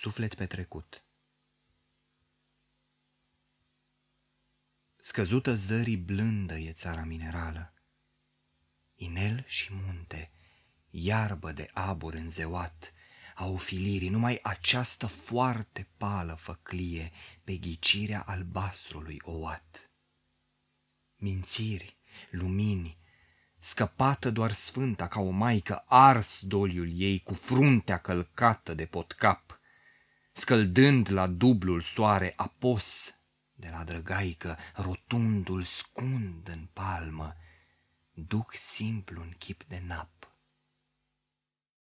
Suflet petrecut. Scăzută zării blândă e țara minerală, Inel și munte, iarbă de abur înzeuat, Au filirii numai această foarte pală făclie Pe ghicirea albastrului ouat. Mințiri, lumini, scăpată doar sfânta ca o maică, Ars doliul ei cu fruntea călcată de potcap, Scăldând la dublul soare apos de la drăgaică, rotundul scund în palmă, duc simplu în chip de nap.